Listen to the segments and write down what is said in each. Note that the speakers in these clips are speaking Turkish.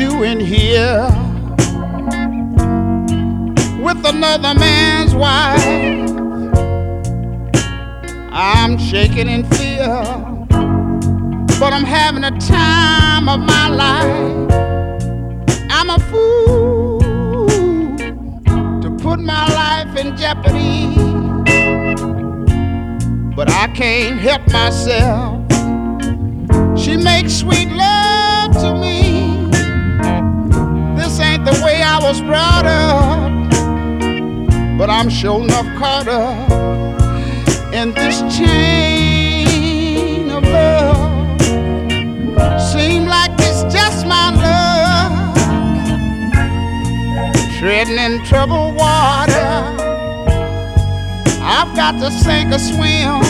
Doing here with another man's wife? I'm shaking in fear, but I'm having a time of my life. I'm a fool to put my life in jeopardy, but I can't help myself. She makes sweet love I was brought up, but I'm sure enough caught up in this chain of love. Seem like it's just my love, treading in troubled water. I've got to sink or swim.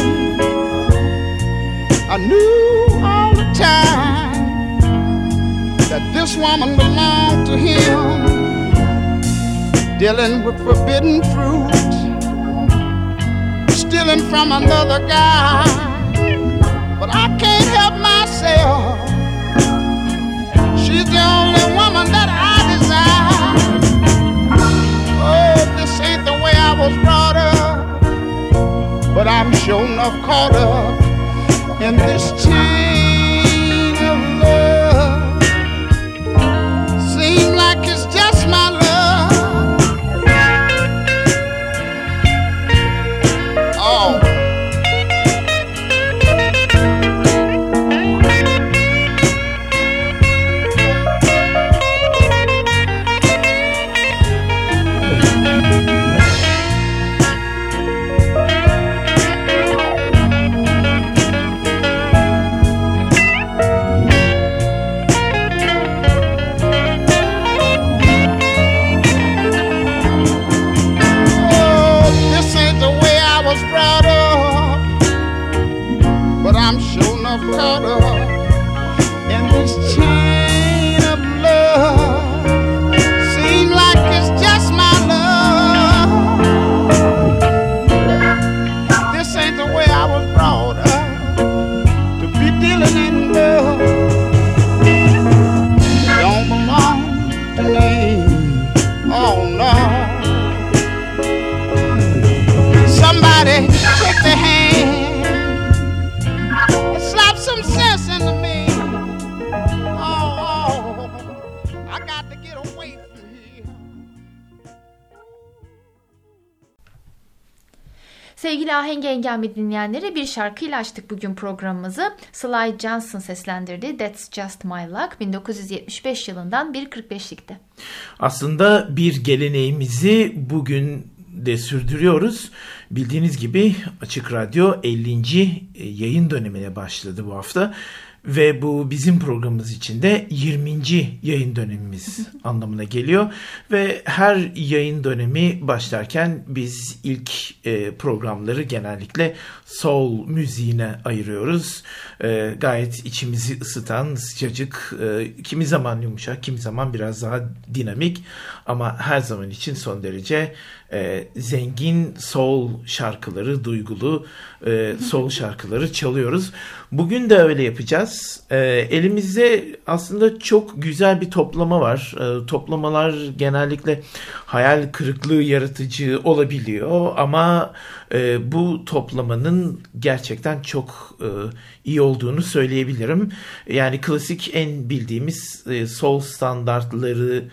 I knew all the time that this woman belonged to him, dealing with forbidden fruit, stealing from another guy. But I can't help myself. She's the only woman that I desire. Oh, this ain't the way I was brought up, but I'm sure enough caught up in this chain Engelmi dinleyenleri bir şarkıyla açtık bugün programımızı. Sly Johnson seslendirdi That's Just My Luck 1975 yılından 1.45'likti. Aslında bir geleneğimizi bugün de sürdürüyoruz. Bildiğiniz gibi Açık Radyo 50. yayın dönemine başladı bu hafta. Ve bu bizim programımız için de 20. yayın dönemimiz anlamına geliyor. Ve her yayın dönemi başlarken biz ilk e, programları genellikle soul müziğine ayırıyoruz. E, gayet içimizi ısıtan sıcacık, e, kimi zaman yumuşak, kimi zaman biraz daha dinamik ama her zaman için son derece e, zengin soul şarkıları, duygulu e, soul şarkıları çalıyoruz. Bugün de öyle yapacağız. E, elimizde aslında çok güzel bir toplama var. E, toplamalar genellikle hayal kırıklığı yaratıcı olabiliyor ama e, bu toplamanın gerçekten çok e, iyi olduğunu söyleyebilirim. Yani klasik en bildiğimiz e, soul standartları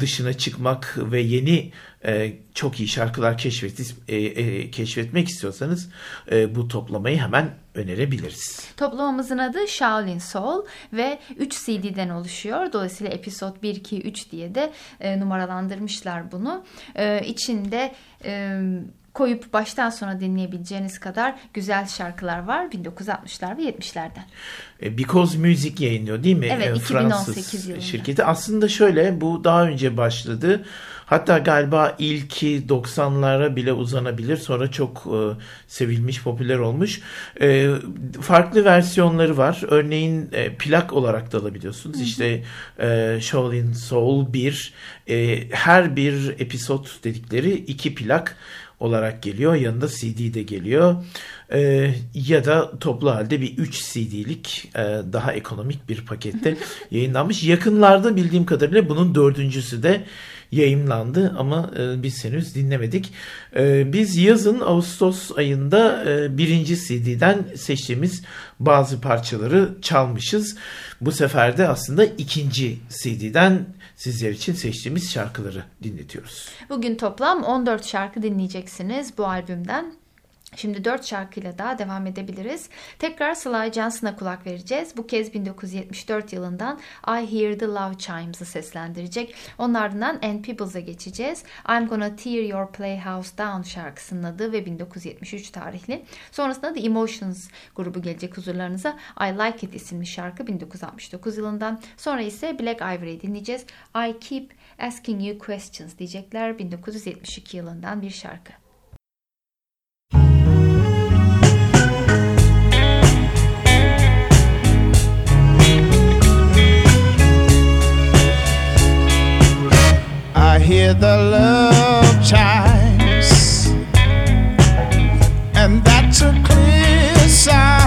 dışına çıkmak ve yeni e, çok iyi şarkılar keşfet, e, e, keşfetmek istiyorsanız e, bu toplamayı hemen önerebiliriz. Toplamamızın adı Shaolin Soul ve 3 CD'den oluşuyor. Dolayısıyla episod 1, 2, 3 diye de e, numaralandırmışlar bunu. E, içinde e, koyup baştan sona dinleyebileceğiniz kadar güzel şarkılar var 1960'lar ve 70'lerden. E, Because Music yayınlıyor değil mi? Evet, E, 2018 yılında. şirketi. Aslında şöyle bu daha önce başladı. Hatta galiba ilki 90'lara bile uzanabilir. Sonra çok e, sevilmiş, popüler olmuş. E, farklı versiyonları var. Örneğin e, plak olarak da alabiliyorsunuz. İşte e, Shaolin Soul 1. E, her bir episod dedikleri iki plak. Olarak geliyor. Yanında CD de geliyor. E, ya da toplu halde bir 3 CD'lik e, daha ekonomik bir pakette yayınlanmış. Yakınlarda bildiğim kadarıyla bunun dördüncüsü de yayınlandı ama e, biz henüz dinlemedik. E, biz yazın Ağustos ayında e, birinci CD'den seçtiğimiz bazı parçaları çalmışız. Bu sefer de aslında ikinci CD'den sizler için seçtiğimiz şarkıları dinletiyoruz. Bugün toplam 14 şarkı dinleyeceksiniz bu albümden. Şimdi dört şarkıyla daha devam edebiliriz. Tekrar Sly Johnson'a kulak vereceğiz. Bu kez 1974 yılından I Hear the Love Chimes'ı seslendirecek. Onun ardından And Peoples'a geçeceğiz. I'm Gonna Tear Your Playhouse Down şarkısının adı ve 1973 tarihli. Sonrasında The Emotions grubu gelecek huzurlarınıza. I Like It isimli şarkı 1969 yılından. Sonra ise Black Ivory'i dinleyeceğiz. I Keep Asking You Questions diyecekler 1972 yılından bir şarkı. Hear the love chimes, and that's a clear sign.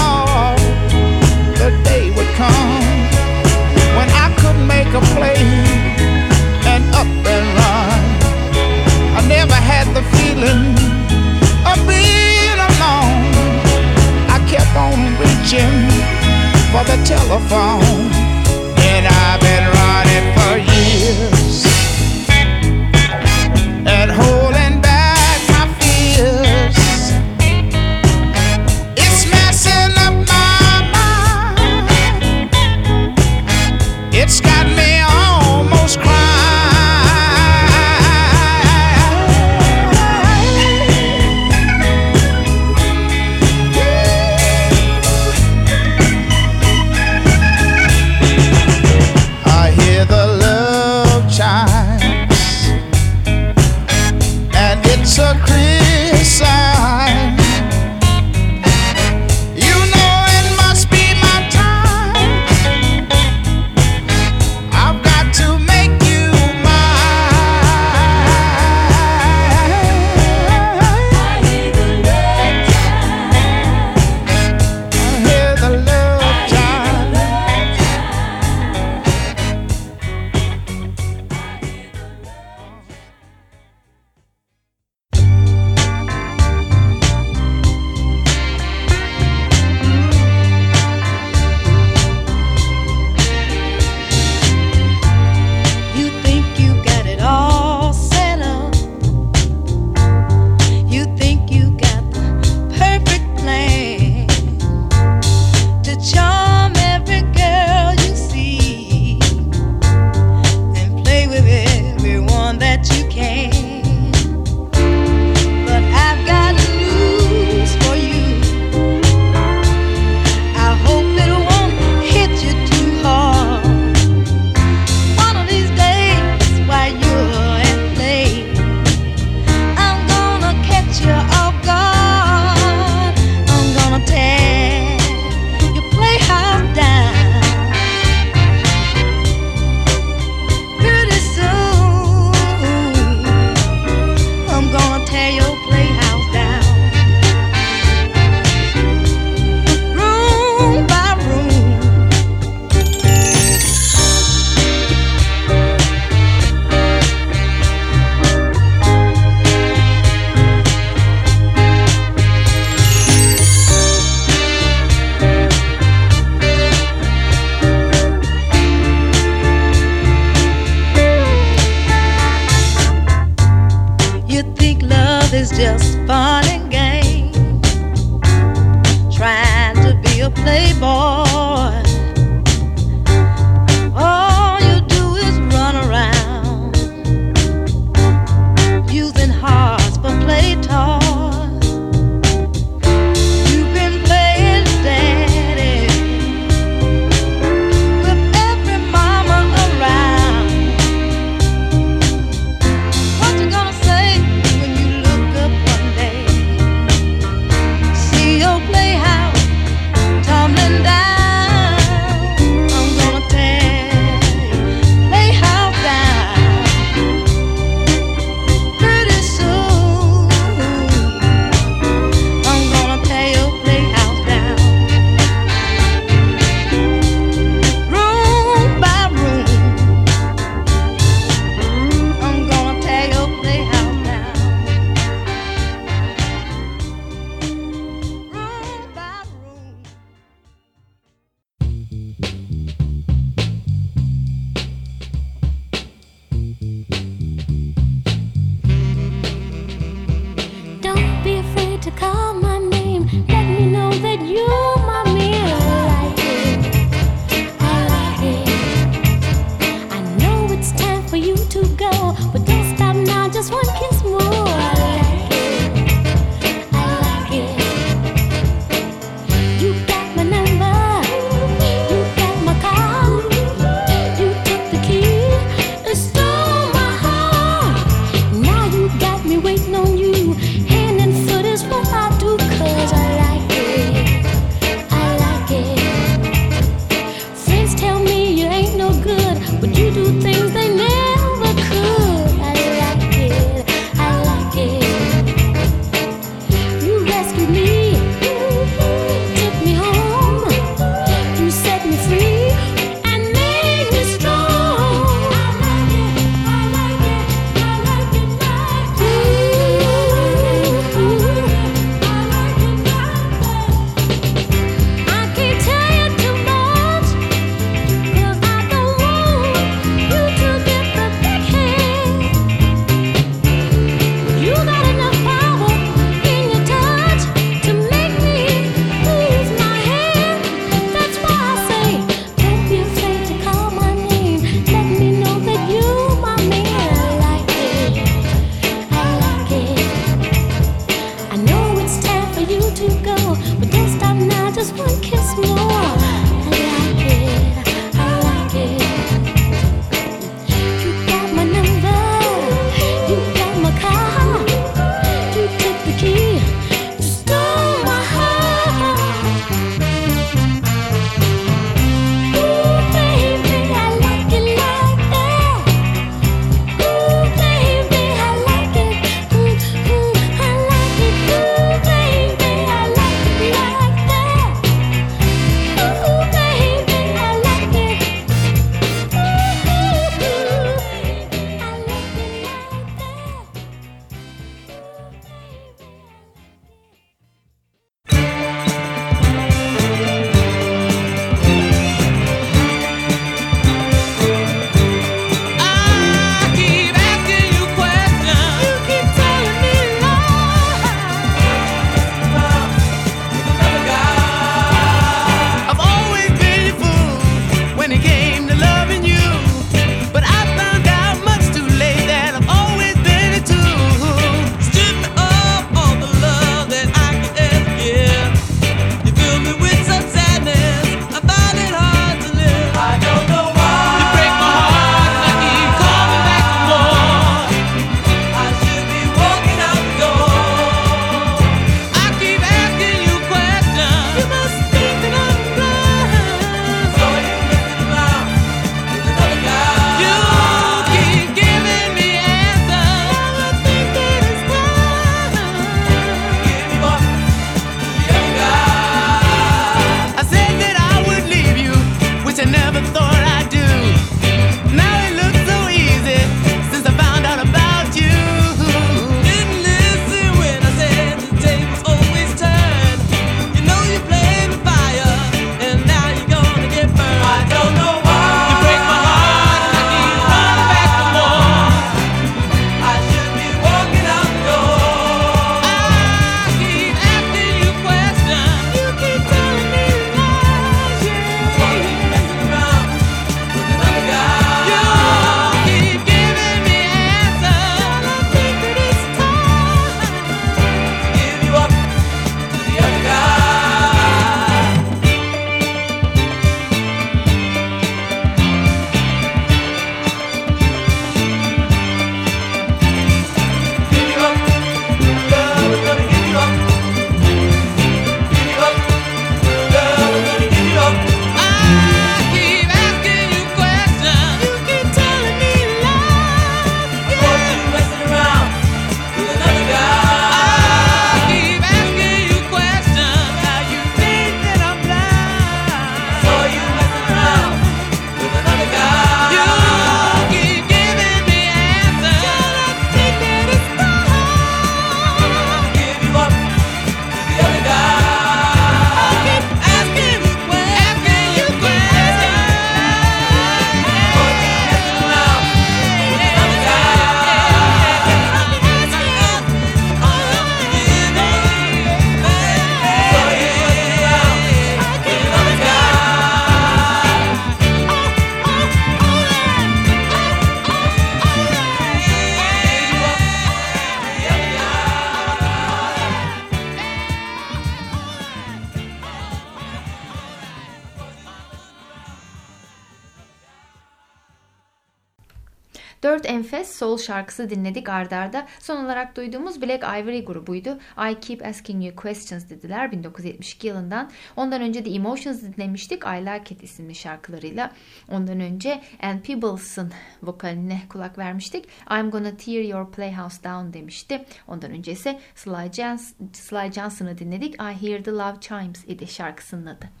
Şarkısı dinledik ardarda. Son olarak duyduğumuz Black Ivory grubuydu. I Keep Asking You Questions dediler 1972 yılından. Ondan önce de Emotions dinlemiştik. I Like It isimli şarkılarıyla. Ondan önce Ann Peebles'ın vokaline kulak vermiştik. I'm Gonna Tear Your Playhouse Down demişti. Ondan önce ise Sly, Jans Sly Johnson'ı dinledik. I Hear The Love Chimes idi şarkısının adı.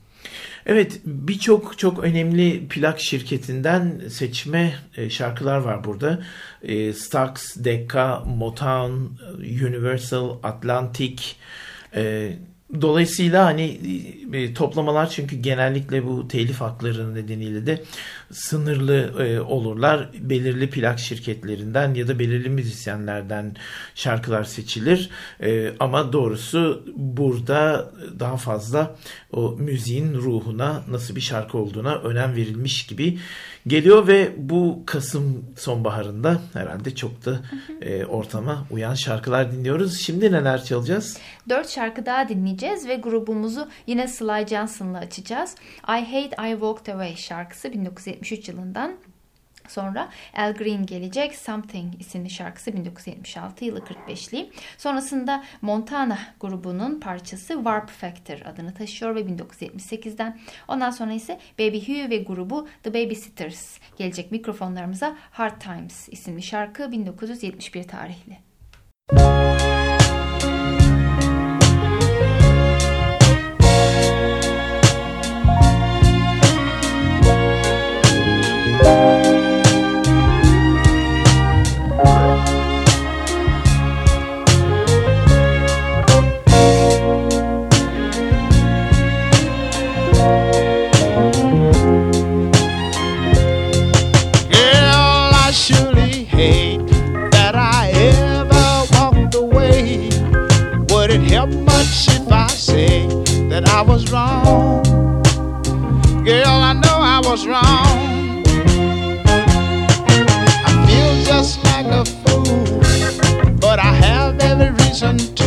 Evet birçok çok önemli plak şirketinden seçme e, şarkılar var burada. E, Stax, Decca, Motown, Universal, Atlantic. E, dolayısıyla hani toplamalar çünkü genellikle bu telif hakları nedeniyle de sınırlı e, olurlar. Belirli plak şirketlerinden ya da belirli müzisyenlerden şarkılar seçilir. E, ama doğrusu burada daha fazla o müziğin ruhuna nasıl bir şarkı olduğuna önem verilmiş gibi geliyor ve bu Kasım sonbaharında herhalde çok da e, ortama uyan şarkılar dinliyoruz. Şimdi neler çalacağız? Dört şarkı daha dinleyeceğiz ve grubumuzu yine Sly Johnson'la açacağız. I Hate I Walked Away şarkısı 1973 yılından Sonra Al Green gelecek Something isimli şarkısı 1976 yılı 45'li. Sonrasında Montana grubunun parçası Warp Factor adını taşıyor ve 1978'den. Ondan sonra ise Baby Hugh ve grubu The Babysitters gelecek mikrofonlarımıza Hard Times isimli şarkı 1971 tarihli. that I was wrong. Girl, I know I was wrong. I feel just like a fool, but I have every reason to.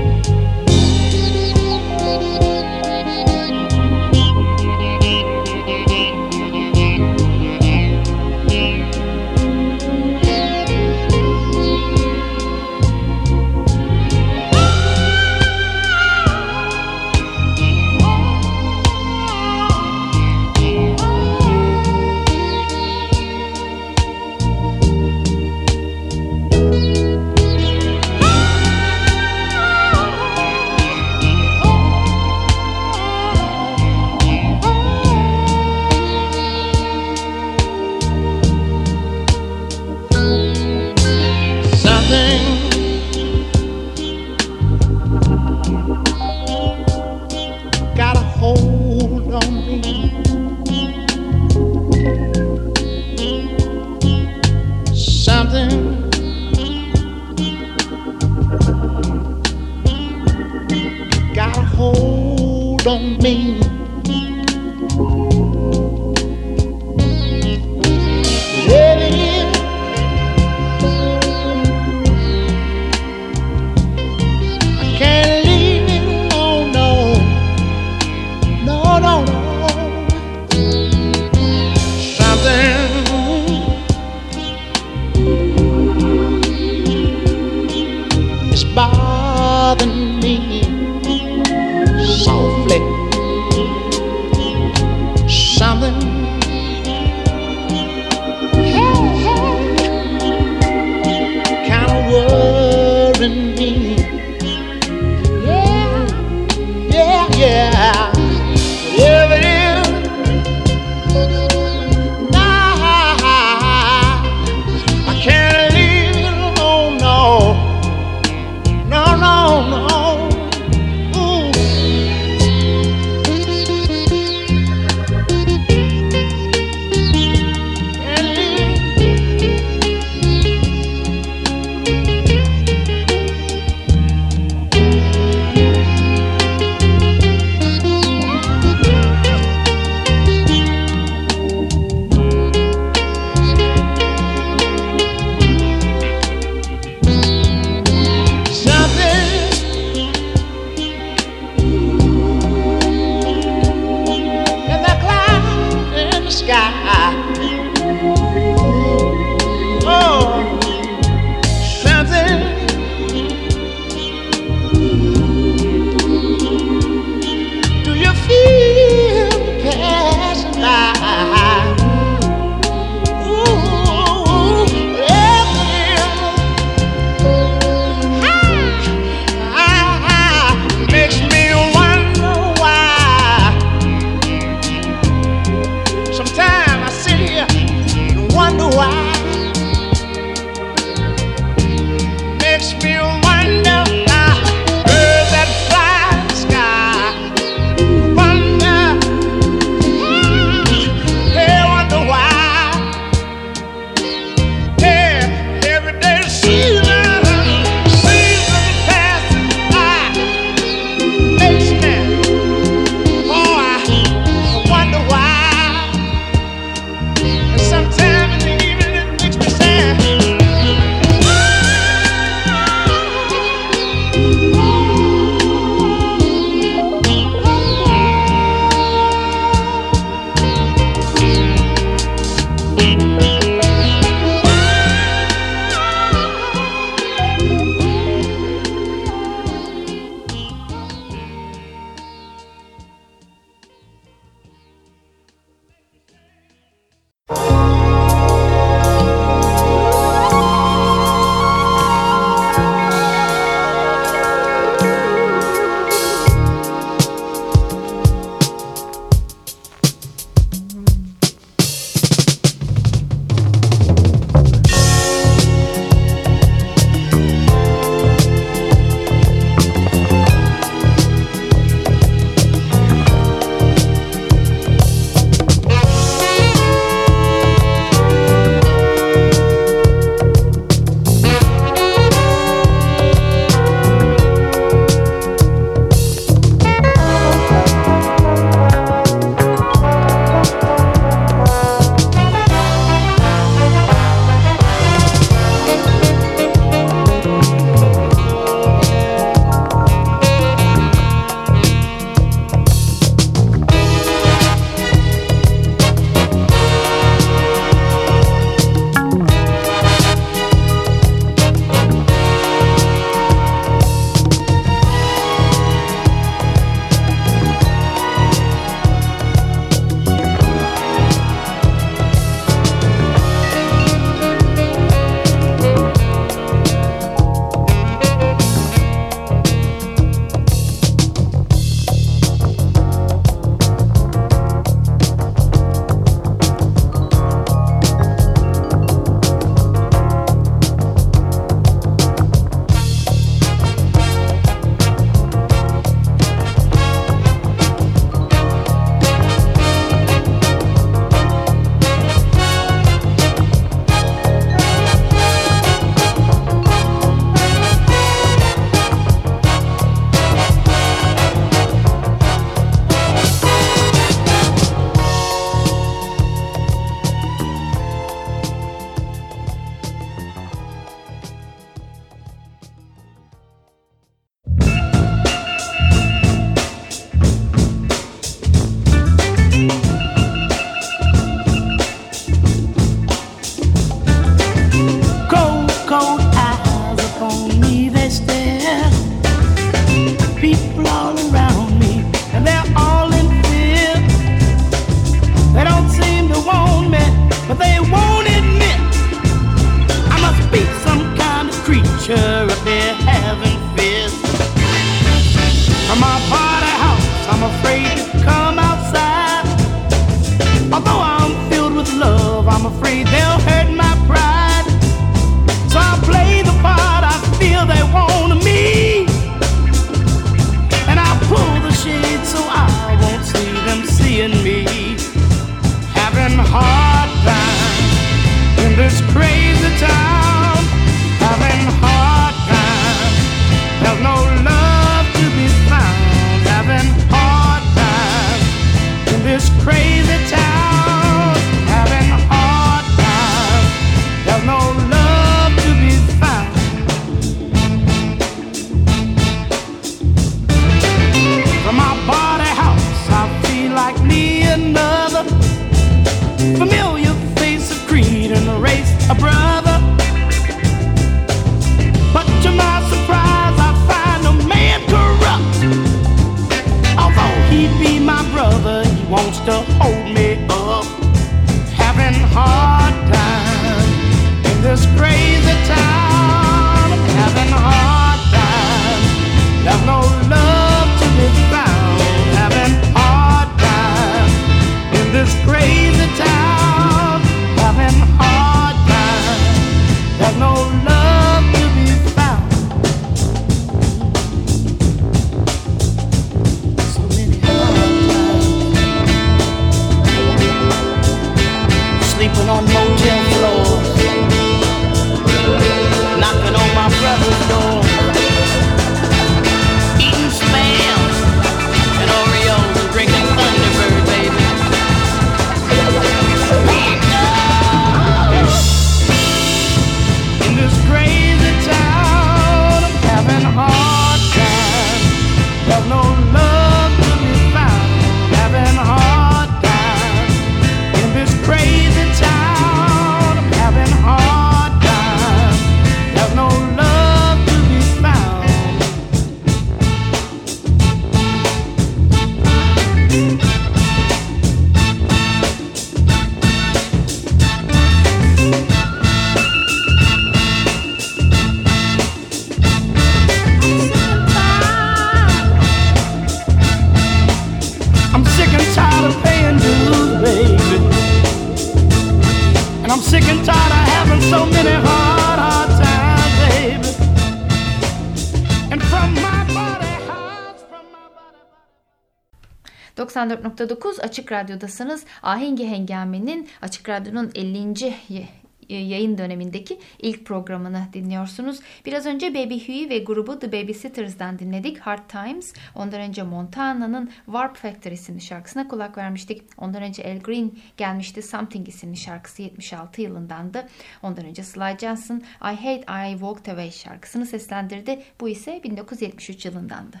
94.9 Açık Radyo'dasınız. Ahengi Hengami'nin Açık Radyo'nun 50. y- yayın dönemindeki ilk programını dinliyorsunuz. Biraz önce Baby Huey ve grubu The Babysitters'dan dinledik. Hard Times. Ondan önce Montana'nın Warp Factory isimli şarkısına kulak vermiştik. Ondan önce El Green gelmişti. Something isimli şarkısı 76 yılındandı. Ondan önce Sly Johnson I Hate I Walked Away şarkısını seslendirdi. Bu ise 1973 yılındandı.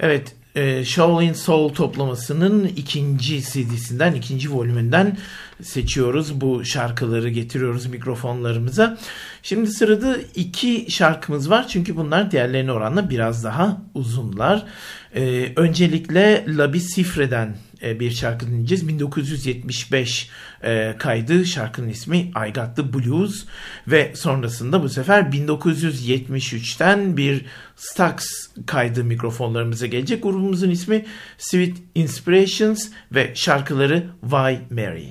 Evet, e, Shaolin Soul toplamasının ikinci CD'sinden, ikinci volümünden seçiyoruz. Bu şarkıları getiriyoruz mikrofonlarımıza. Şimdi sırada iki şarkımız var. Çünkü bunlar diğerlerine oranla biraz daha uzunlar. E, öncelikle La Bicifre'den e, bir şarkı dinleyeceğiz. 1975 e, kaydı. Şarkının ismi I Got The Blues. Ve sonrasında bu sefer 1973'ten bir Stax kaydı mikrofonlarımıza gelecek. Grubumuzun ismi Sweet Inspirations ve şarkıları Why Mary.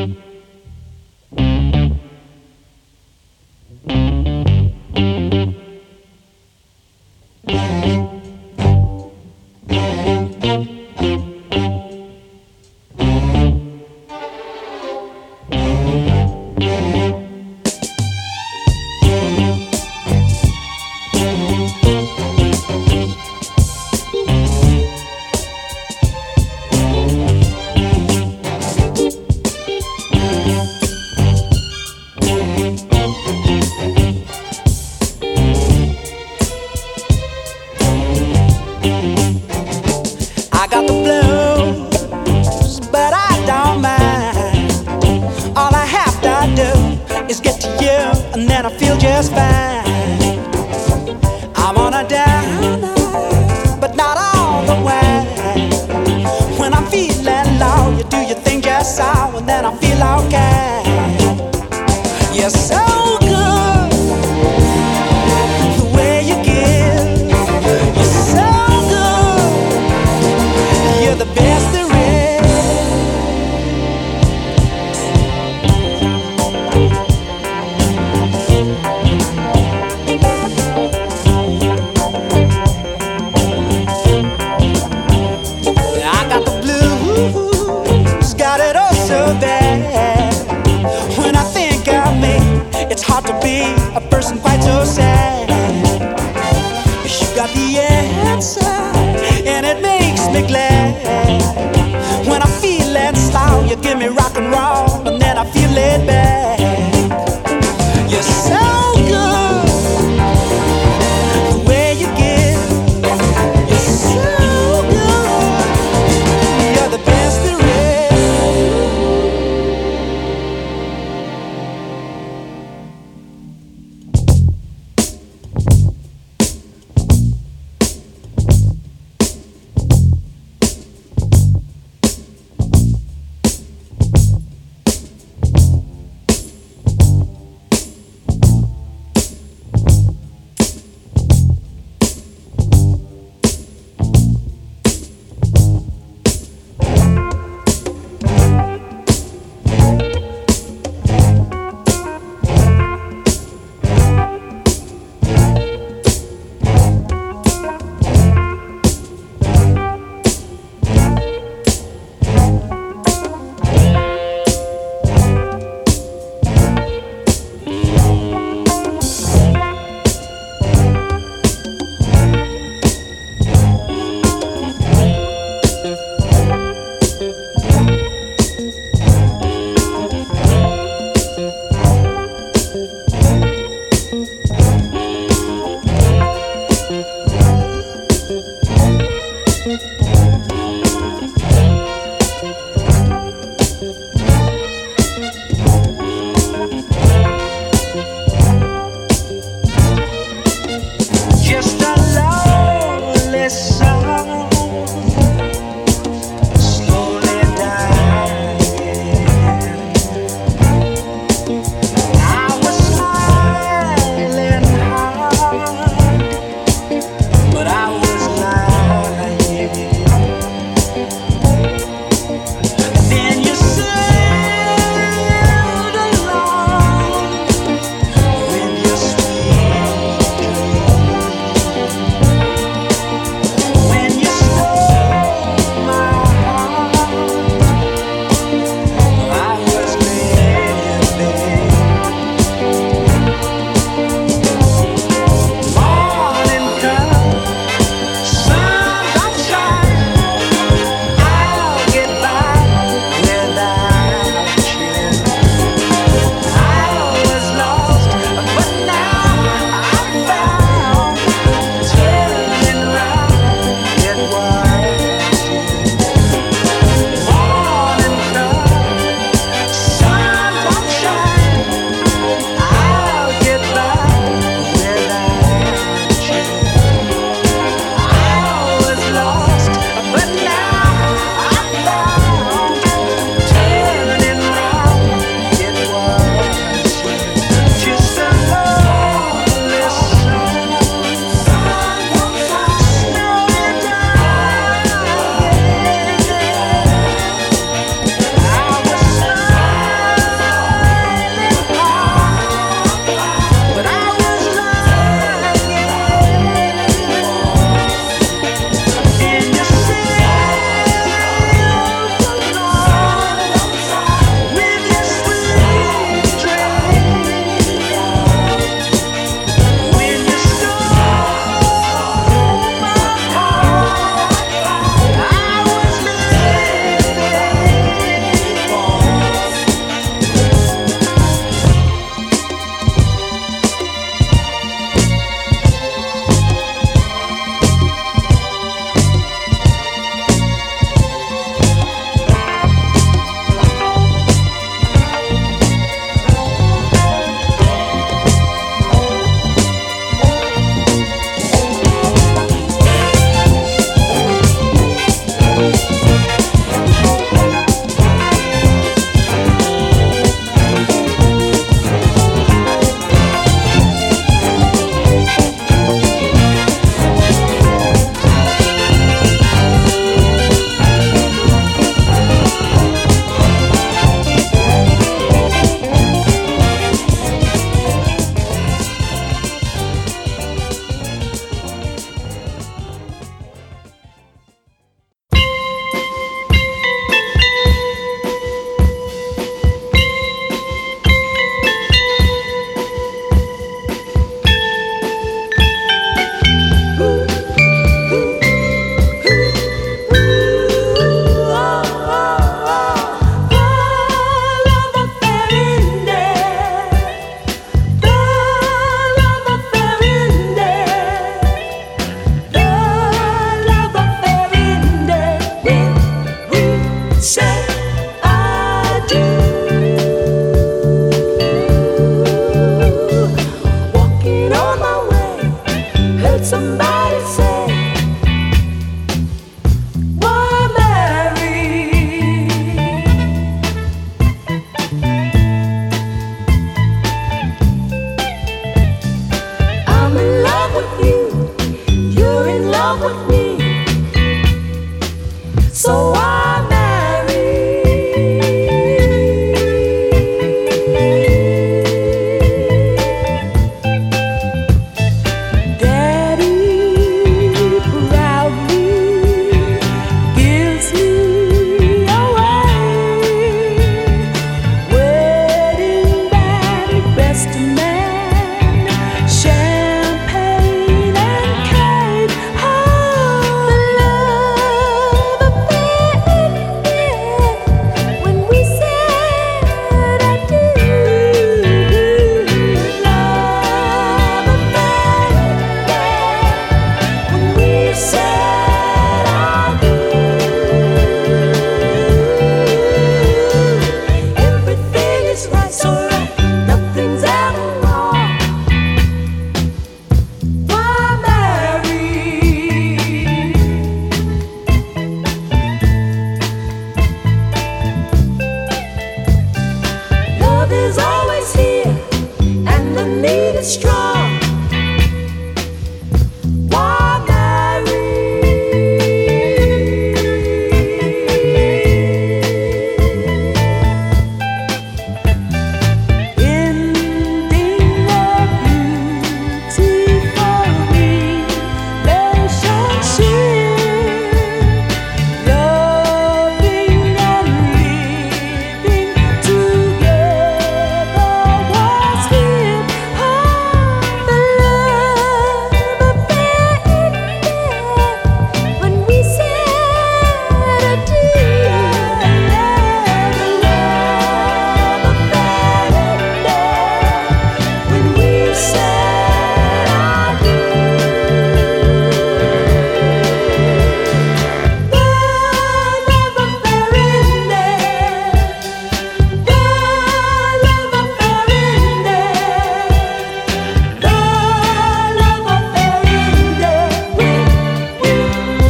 I you, and then I feel just fine. I'm on a down, but not all the way. When I'm feeling low, you do your thing just so, and then I feel okay. You're so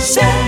sé.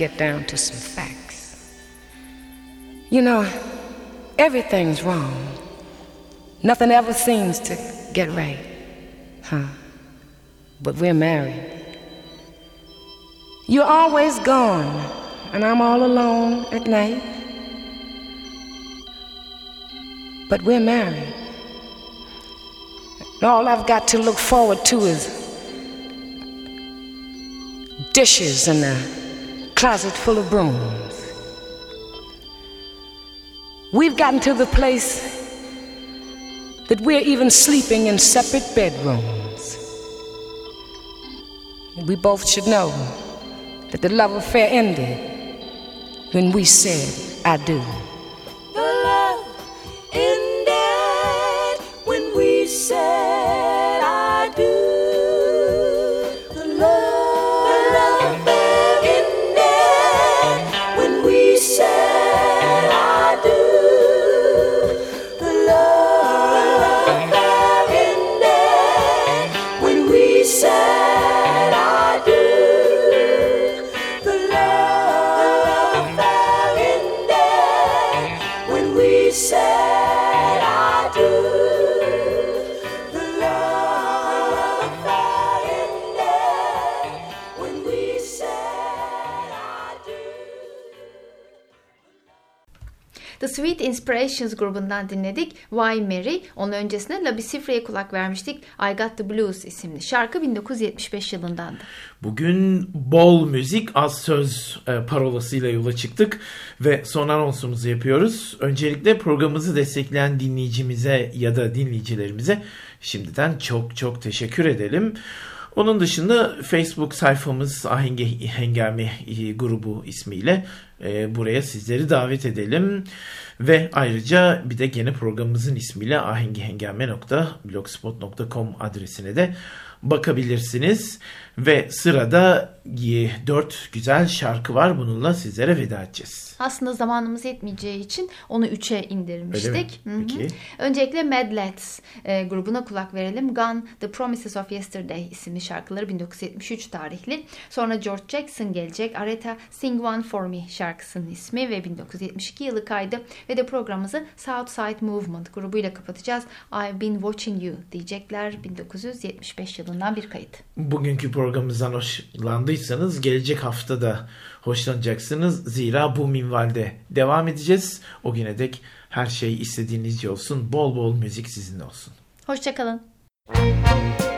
Get down to some facts. You know, everything's wrong. Nothing ever seems to get right. Huh? But we're married. You're always gone, and I'm all alone at night. But we're married. And all I've got to look forward to is dishes and a closet full of brooms. We've gotten to the place that we're even sleeping in separate bedrooms. We both should know that the love affair ended when we said, I do. Inspirations grubundan dinledik Why Mary. Onun öncesine La Bicifre'ye kulak vermiştik. I Got The Blues isimli şarkı 1975 yılındandı. Bugün bol müzik az söz e, parolasıyla yola çıktık ve son anonsumuzu yapıyoruz. Öncelikle programımızı destekleyen dinleyicimize ya da dinleyicilerimize şimdiden çok çok teşekkür edelim. Onun dışında Facebook sayfamız Ahengi Hengami e, grubu ismiyle e, buraya sizleri davet edelim. Ve ayrıca bir de gene programımızın ismiyle ahengihengame.blogspot.com adresine de bakabilirsiniz. Ve sırada 4 güzel şarkı var. Bununla sizlere veda edeceğiz. Aslında zamanımız yetmeyeceği için onu 3'e indirmiştik. Hı hı. Peki. Öncelikle Mad Lads e, grubuna kulak verelim. Gone, The Promises of Yesterday isimli şarkıları 1973 tarihli. Sonra George Jackson gelecek. Aretha Sing One For Me şarkısının ismi ve 1972 yılı kaydı. Ve de programımızı Southside Movement grubuyla kapatacağız. I've Been Watching You diyecekler 1975 yılından bir kayıt. Bugünkü programımızdan hoşlandıysanız gelecek hafta da hoşlanacaksınız. Zira bu minvalde devam edeceğiz. O güne dek her şey istediğinizce olsun. Bol bol müzik sizinle olsun. Hoşçakalın. Promises,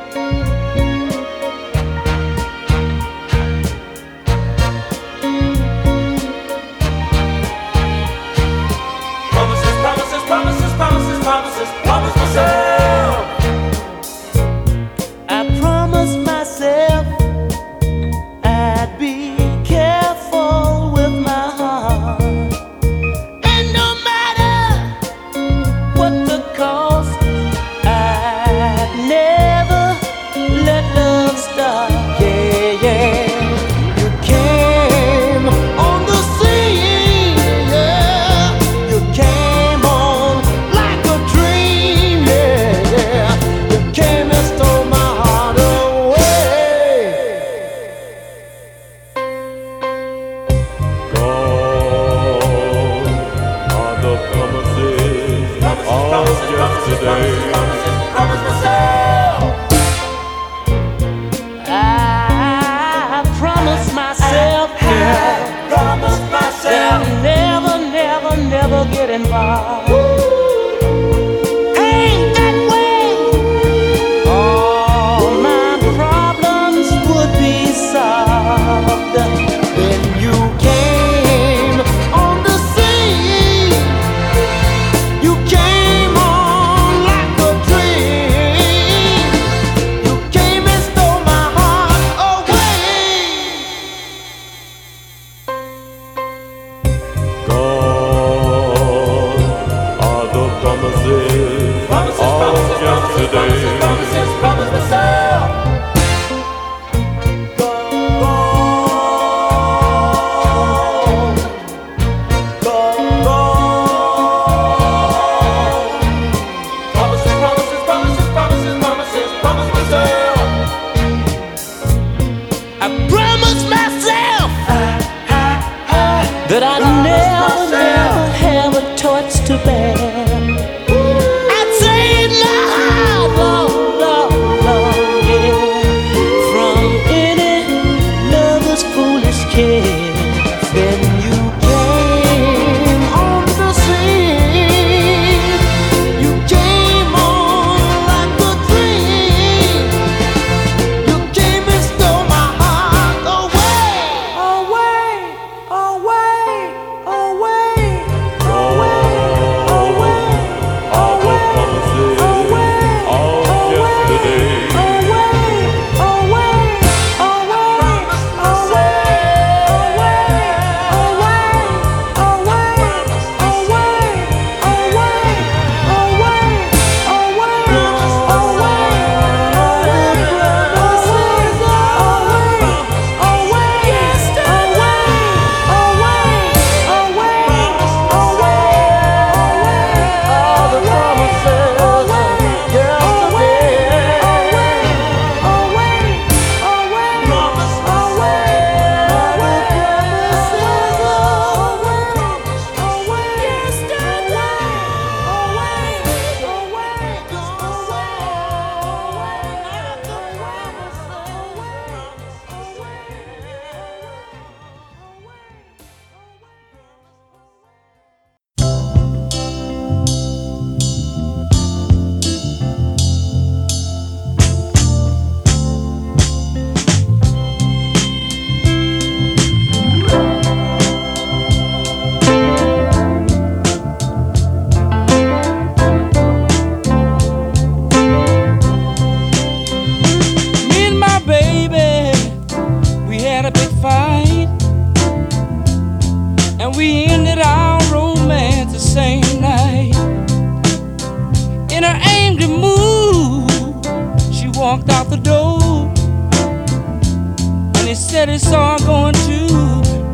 steady saw I'm going to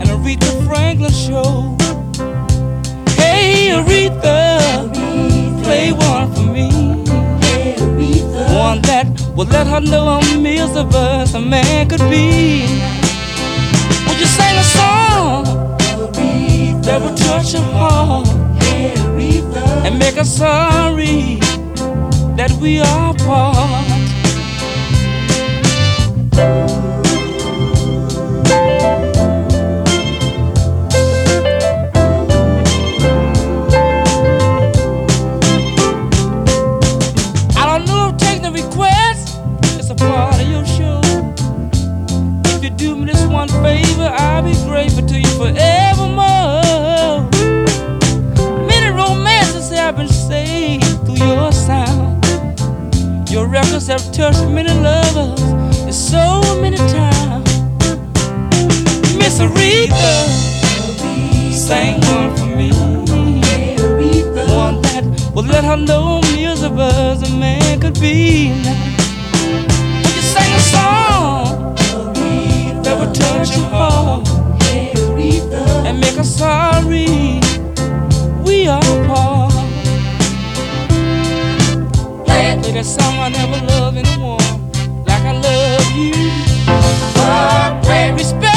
an Aretha Franklin show. Hey Aretha, Aretha. play one for me. Hey, one that will let her know I'm as a man could be. Would you sing a song Aretha. that would touch her heart hey, and make her sorry that we are apart? touched many lovers and so many times. Miss Aretha, sang one for me. Aretha. One that will let her know me as a buzz a man could be. Would you sing a song that would touch your heart Aretha. and make us sorry we are part? That someone ever loving and like I love you. Great respect.